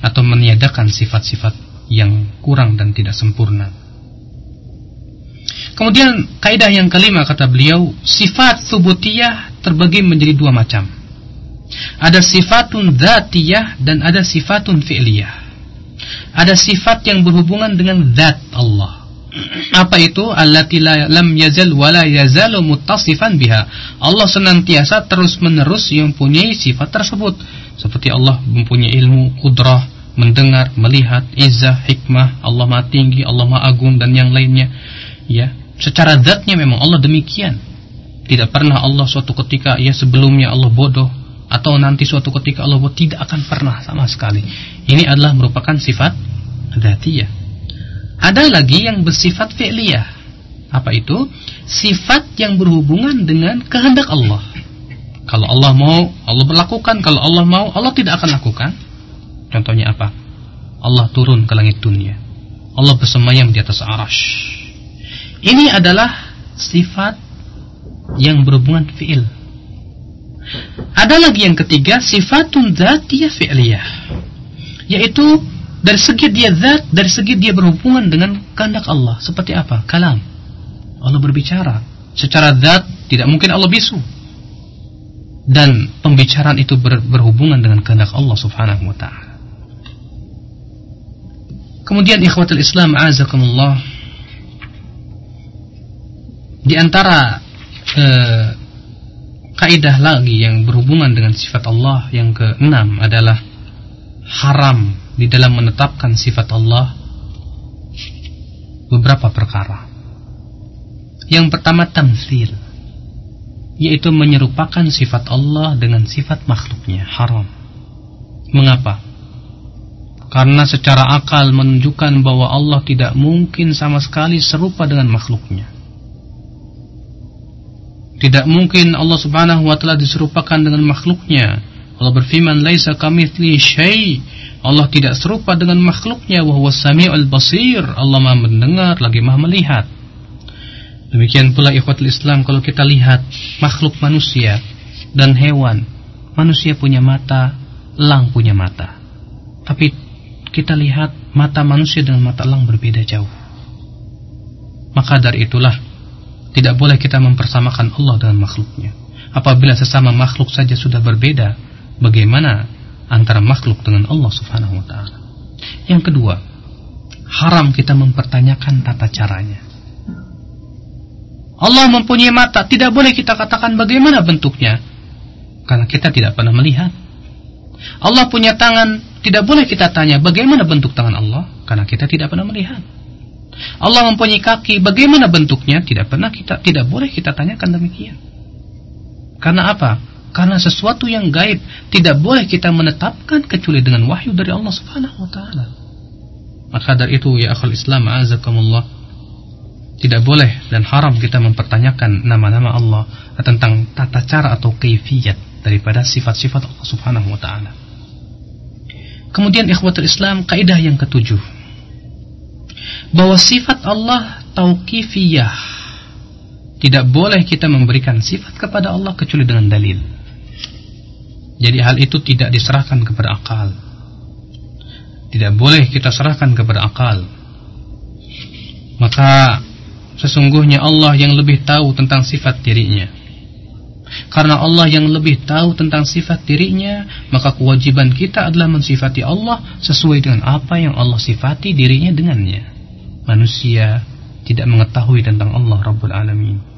atau meniadakan sifat-sifat yang kurang dan tidak sempurna. Kemudian kaidah yang kelima kata beliau, sifat subutiyah terbagi menjadi dua macam. Ada sifatun dzatiyah dan ada sifatun fi'liyah. Ada sifat yang berhubungan dengan zat Allah. Apa itu? Allati lam yazal wa la yazalu muttasifan biha. Allah senantiasa terus-menerus yang mempunyai sifat tersebut. Seperti Allah mempunyai ilmu, kudrah, mendengar, melihat, izzah, hikmah, Allah Maha Tinggi, Allah Maha Agung dan yang lainnya. Ya, secara zatnya memang Allah demikian. Tidak pernah Allah suatu ketika ya sebelumnya Allah bodoh, atau nanti suatu ketika Allah buat tidak akan pernah sama sekali. Ini adalah merupakan sifat dzatiyah. Ada lagi yang bersifat fi'liyah. Apa itu? Sifat yang berhubungan dengan kehendak Allah. Kalau Allah mau, Allah berlakukan. Kalau Allah mau, Allah tidak akan lakukan. Contohnya apa? Allah turun ke langit dunia. Allah bersemayam di atas arash. Ini adalah sifat yang berhubungan fi'il ada lagi yang ketiga, sifatun dzatiyah fi'liyah. Yaitu dari segi dia zat, dari segi dia berhubungan dengan kehendak Allah. Seperti apa? Kalam. Allah berbicara. Secara zat tidak mungkin Allah bisu. Dan pembicaraan itu ber, berhubungan dengan kehendak Allah Subhanahu wa taala. Kemudian ikhwatul Islam azakumullah di antara eh, kaidah lagi yang berhubungan dengan sifat Allah yang keenam adalah haram di dalam menetapkan sifat Allah beberapa perkara. Yang pertama tamsil yaitu menyerupakan sifat Allah dengan sifat makhluknya haram. Mengapa? Karena secara akal menunjukkan bahwa Allah tidak mungkin sama sekali serupa dengan makhluknya. Tidak mungkin Allah subhanahu wa ta'ala diserupakan dengan makhluknya Allah berfirman, "Laisa kamitsli syai." Allah tidak serupa dengan makhluknya, wa huwas samiul basir. Allah Maha mendengar lagi Maha melihat. Demikian pula ikhwatul Islam kalau kita lihat makhluk manusia dan hewan. Manusia punya mata, elang punya mata. Tapi kita lihat mata manusia dengan mata elang berbeda jauh. Maka dari itulah tidak boleh kita mempersamakan Allah dengan makhluknya. Apabila sesama makhluk saja sudah berbeda, bagaimana antara makhluk dengan Allah Subhanahu wa taala. Yang kedua, haram kita mempertanyakan tata caranya. Allah mempunyai mata, tidak boleh kita katakan bagaimana bentuknya karena kita tidak pernah melihat. Allah punya tangan, tidak boleh kita tanya bagaimana bentuk tangan Allah karena kita tidak pernah melihat. Allah mempunyai kaki, bagaimana bentuknya? Tidak pernah kita tidak boleh kita tanyakan demikian. Karena apa? Karena sesuatu yang gaib tidak boleh kita menetapkan kecuali dengan wahyu dari Allah Subhanahu wa taala. Maka dari itu ya akhul Islam azakumullah tidak boleh dan haram kita mempertanyakan nama-nama Allah tentang tata cara atau kaifiyat daripada sifat-sifat Allah Subhanahu wa taala. Kemudian ikhwatul Islam kaidah yang ketujuh bahwa sifat Allah tauqifiyah tidak boleh kita memberikan sifat kepada Allah kecuali dengan dalil. Jadi hal itu tidak diserahkan kepada akal. Tidak boleh kita serahkan kepada akal. Maka sesungguhnya Allah yang lebih tahu tentang sifat dirinya. Karena Allah yang lebih tahu tentang sifat dirinya, maka kewajiban kita adalah mensifati Allah sesuai dengan apa yang Allah sifati dirinya dengannya. Manusia tidak mengetahui tentang Allah Rabbul Alamin.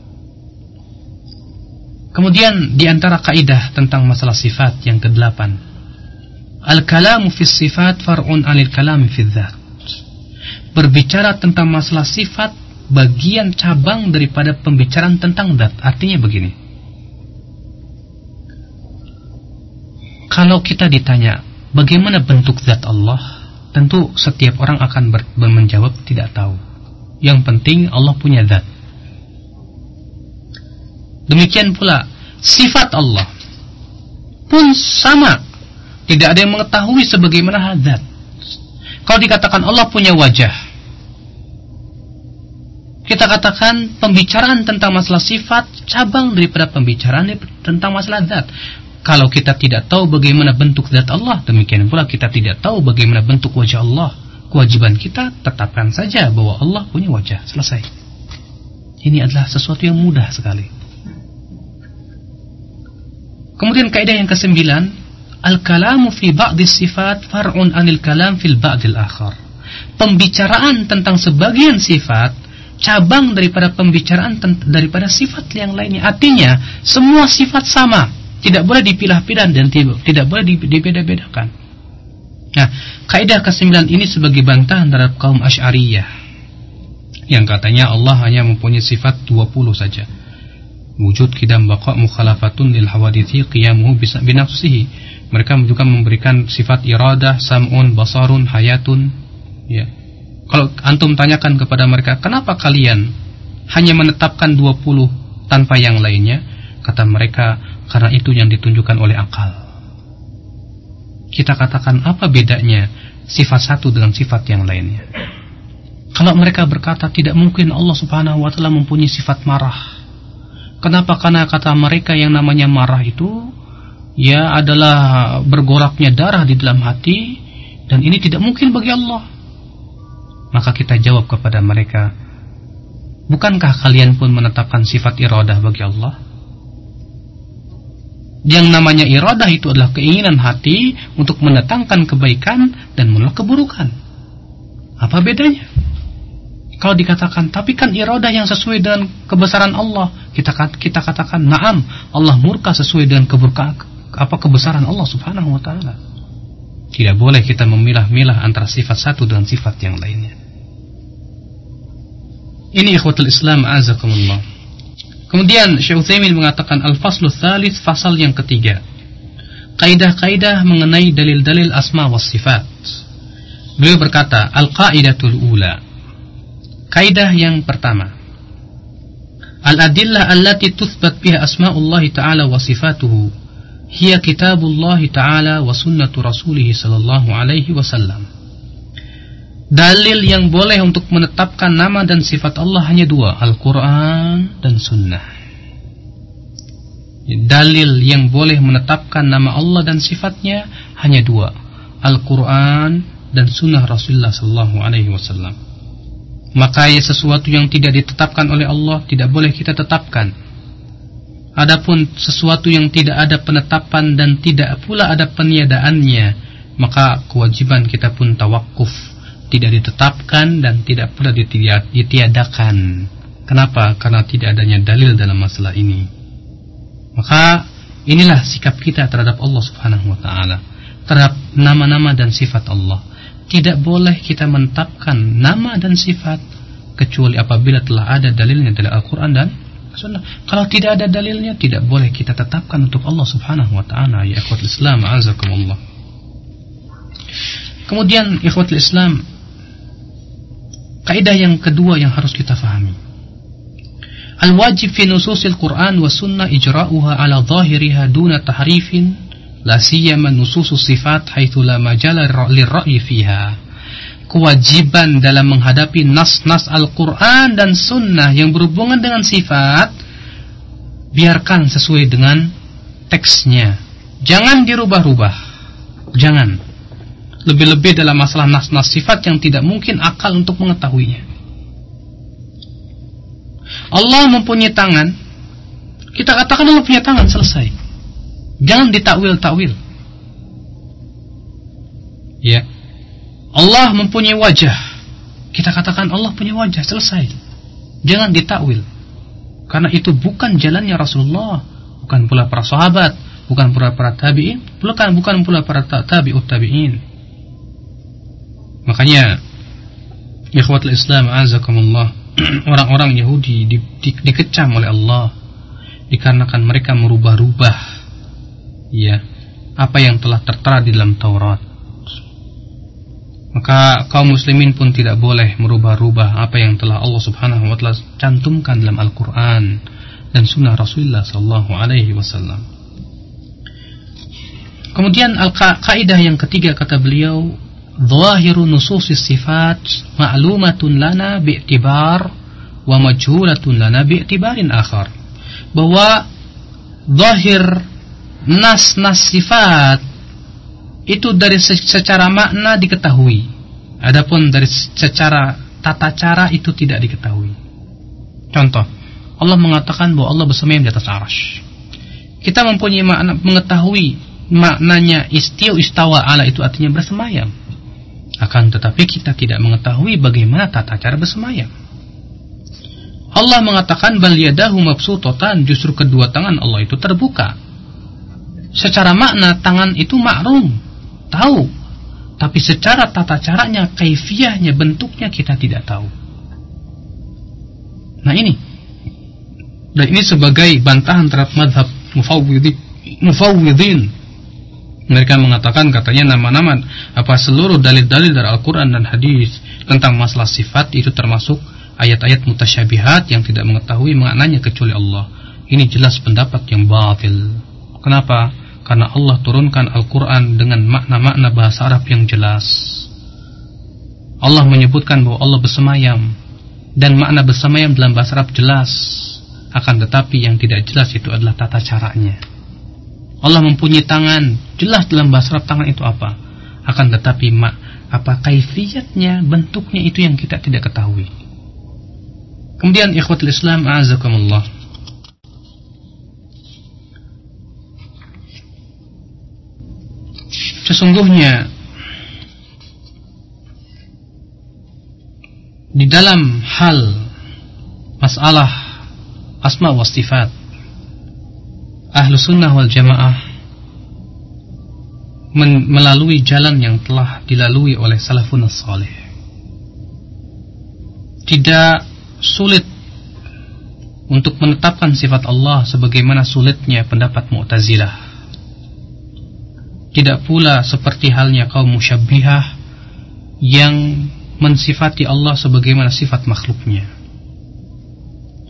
Kemudian di antara kaidah tentang masalah sifat yang kedelapan, al-kalamu fi sifat far'un 'anil kalami fi dzat. Berbicara tentang masalah sifat bagian cabang daripada pembicaraan tentang zat. Artinya begini. Kalau kita ditanya bagaimana bentuk zat Allah, tentu setiap orang akan menjawab tidak tahu. Yang penting Allah punya zat. Demikian pula sifat Allah pun sama. Tidak ada yang mengetahui sebagaimana hadat. Kalau dikatakan Allah punya wajah, kita katakan pembicaraan tentang masalah sifat cabang daripada pembicaraan tentang masalah zat. Kalau kita tidak tahu bagaimana bentuk zat Allah, demikian pula kita tidak tahu bagaimana bentuk wajah Allah. Kewajiban kita tetapkan saja bahwa Allah punya wajah. Selesai. Ini adalah sesuatu yang mudah sekali. Kemudian kaidah yang kesembilan, al-kalamu fi ba'di sifat far'un anil kalam fil ba'dil akhar. Pembicaraan tentang sebagian sifat cabang daripada pembicaraan daripada sifat yang lainnya. Artinya, semua sifat sama, tidak boleh dipilah-pilah dan tidak boleh dibeda-bedakan. Nah, kaidah kesembilan ini sebagai bantahan terhadap kaum Asy'ariyah yang katanya Allah hanya mempunyai sifat 20 saja wujud kidam baqa mukhalafatun lil hawadithi qiyamuhu binafsihi. Mereka juga memberikan sifat iradah sam'un basarun hayatun. Ya. Kalau antum tanyakan kepada mereka kenapa kalian hanya menetapkan 20 tanpa yang lainnya? Kata mereka karena itu yang ditunjukkan oleh akal. Kita katakan apa bedanya sifat satu dengan sifat yang lainnya? Kalau mereka berkata tidak mungkin Allah subhanahu wa ta'ala mempunyai sifat marah Kenapa? Karena kata mereka yang namanya marah itu ya adalah bergoraknya darah di dalam hati dan ini tidak mungkin bagi Allah. Maka kita jawab kepada mereka, bukankah kalian pun menetapkan sifat iradah bagi Allah? Yang namanya iradah itu adalah keinginan hati untuk menetangkan kebaikan dan menolak keburukan. Apa bedanya? Kalau dikatakan, tapi kan iradah yang sesuai dengan kebesaran Allah, kita kita katakan, "Na'am, Allah murka sesuai dengan keberkahan apa kebesaran Allah Subhanahu wa taala." Tidak boleh kita memilah-milah antara sifat satu dengan sifat yang lainnya. Ini ikhwatul Islam azakumullah. Kemudian Syekh Utsaimin mengatakan al-faslu tsalits fasal yang ketiga. Kaidah-kaidah mengenai dalil-dalil asma was sifat. Beliau berkata, al-qaidatul ula Kaidah yang pertama. Al-adillah allati tuthbat biha asma'ullah ta'ala wa sifatuhu hiya kitabullah ta'ala wa sunnatu rasulih sallallahu alaihi wasallam. Dalil yang boleh untuk menetapkan nama dan sifat Allah hanya dua, Al-Quran dan Sunnah. Dalil yang boleh menetapkan nama Allah dan sifatnya hanya dua, Al-Quran dan Sunnah Rasulullah Sallallahu Alaihi Wasallam. Maka sesuatu yang tidak ditetapkan oleh Allah tidak boleh kita tetapkan. Adapun sesuatu yang tidak ada penetapan dan tidak pula ada peniadaannya, maka kewajiban kita pun tawakuf, tidak ditetapkan dan tidak pula ditiadakan. Kenapa? Karena tidak adanya dalil dalam masalah ini. Maka inilah sikap kita terhadap Allah Subhanahu wa taala, terhadap nama-nama dan sifat Allah tidak boleh kita mentapkan nama dan sifat kecuali apabila telah ada dalilnya dari Al-Quran dan Sunnah. Kalau tidak ada dalilnya, tidak boleh kita tetapkan untuk Allah Subhanahu Wa Taala. Ya ikhwatul Islam, azakumullah. Kemudian ikhwat Islam, kaidah yang kedua yang harus kita fahami. Al-wajib fi nususil Quran wa sunnah ijra'uha ala zahiriha duna tahrifin la siyama nususus sifat haitsu la majala lirra'yi fiha. Kewajiban dalam menghadapi nas-nas Al-Qur'an dan sunnah yang berhubungan dengan sifat biarkan sesuai dengan teksnya. Jangan dirubah-rubah. Jangan. Lebih-lebih dalam masalah nas-nas sifat yang tidak mungkin akal untuk mengetahuinya. Allah mempunyai tangan. Kita katakan Allah punya tangan selesai. Jangan ditakwil-takwil. Ya. Allah mempunyai wajah. Kita katakan Allah punya wajah selesai. Jangan ditakwil. Karena itu bukan jalannya Rasulullah, bukan pula para sahabat, bukan pula para tabi'in, bukan bukan pula para tabi'ut tabi'in. Makanya ikhwatul Islam azakumullah orang-orang Yahudi di, di, dikecam oleh Allah dikarenakan mereka merubah-rubah ya apa yang telah tertera di dalam Taurat? Maka kaum muslimin pun tidak boleh merubah-rubah apa yang telah Allah Subhanahu wa taala cantumkan dalam Al-Qur'an dan sunnah Rasulullah sallallahu alaihi wasallam. Kemudian al-kaidah yang ketiga kata beliau zahiru nususis sifat ma'lumatun lana bi'tibar wa majhulatun lana bi'tibarin akhar. Bahwa zahir nas-nas sifat itu dari secara makna diketahui. Adapun dari secara tata cara itu tidak diketahui. Contoh Allah mengatakan bahwa Allah bersemayam di atas arash kita mempunyai makna mengetahui maknanya istiwa istawa ala itu artinya bersemayam. Akan tetapi kita tidak mengetahui bagaimana tata cara bersemayam. Allah mengatakan bal yadahu mabsutatan justru kedua tangan Allah itu terbuka. Secara makna tangan itu makrum, tahu. Tapi secara tata caranya, kaifiahnya, bentuknya kita tidak tahu. Nah ini. Dan ini sebagai bantahan terhadap madhab mufawwidin mereka mengatakan katanya nama-nama apa seluruh dalil-dalil dari Al-Quran dan hadis tentang masalah sifat itu termasuk ayat-ayat mutasyabihat yang tidak mengetahui maknanya kecuali Allah. Ini jelas pendapat yang batil. Kenapa? Karena Allah turunkan Al-Quran dengan makna-makna bahasa Arab yang jelas. Allah menyebutkan bahwa Allah bersemayam dan makna bersemayam dalam bahasa Arab jelas. Akan tetapi yang tidak jelas itu adalah tata caranya. Allah mempunyai tangan, jelas dalam bahasa Arab tangan itu apa. Akan tetapi mak, apa kaifiyatnya, bentuknya itu yang kita tidak ketahui. Kemudian ikhwatul Islam azakumullah. Sesungguhnya di dalam hal masalah asma wa sifat ahlu sunnah wal jamaah melalui jalan yang telah dilalui oleh salafun salih tidak sulit untuk menetapkan sifat Allah sebagaimana sulitnya pendapat Mu'tazilah tidak pula seperti halnya kaum musyabbihah yang mensifati Allah sebagaimana sifat makhluknya.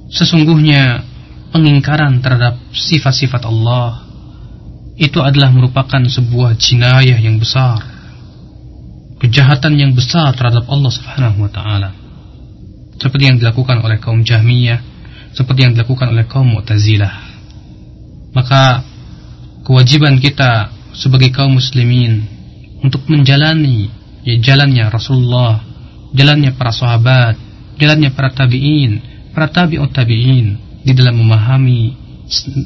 Sesungguhnya pengingkaran terhadap sifat-sifat Allah itu adalah merupakan sebuah jinayah yang besar kejahatan yang besar terhadap Allah Subhanahu wa taala. Seperti yang dilakukan oleh kaum Jahmiyah seperti yang dilakukan oleh kaum Mu'tazilah. Maka kewajiban kita sebagai kaum muslimin untuk menjalani ya jalannya Rasulullah jalannya para sahabat jalannya para tabi'in para tabi'ut tabi'in di dalam memahami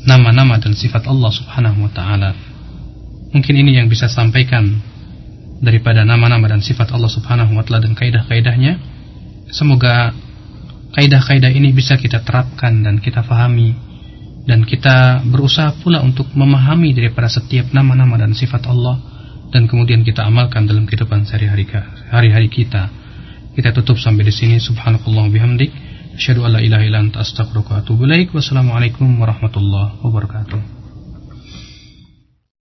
nama-nama dan sifat Allah Subhanahu wa taala. Mungkin ini yang bisa sampaikan daripada nama-nama dan sifat Allah Subhanahu wa taala dan kaidah-kaidahnya. Semoga kaidah-kaidah ini bisa kita terapkan dan kita fahami dan kita berusaha pula untuk memahami daripada setiap nama-nama dan sifat Allah dan kemudian kita amalkan dalam kehidupan sehari-hari hari-hari kita. Kita tutup sampai di sini subhanakallah bihamdik Asyhadu an la ilaha illa. Wassalamualaikum warahmatullahi wabarakatuh.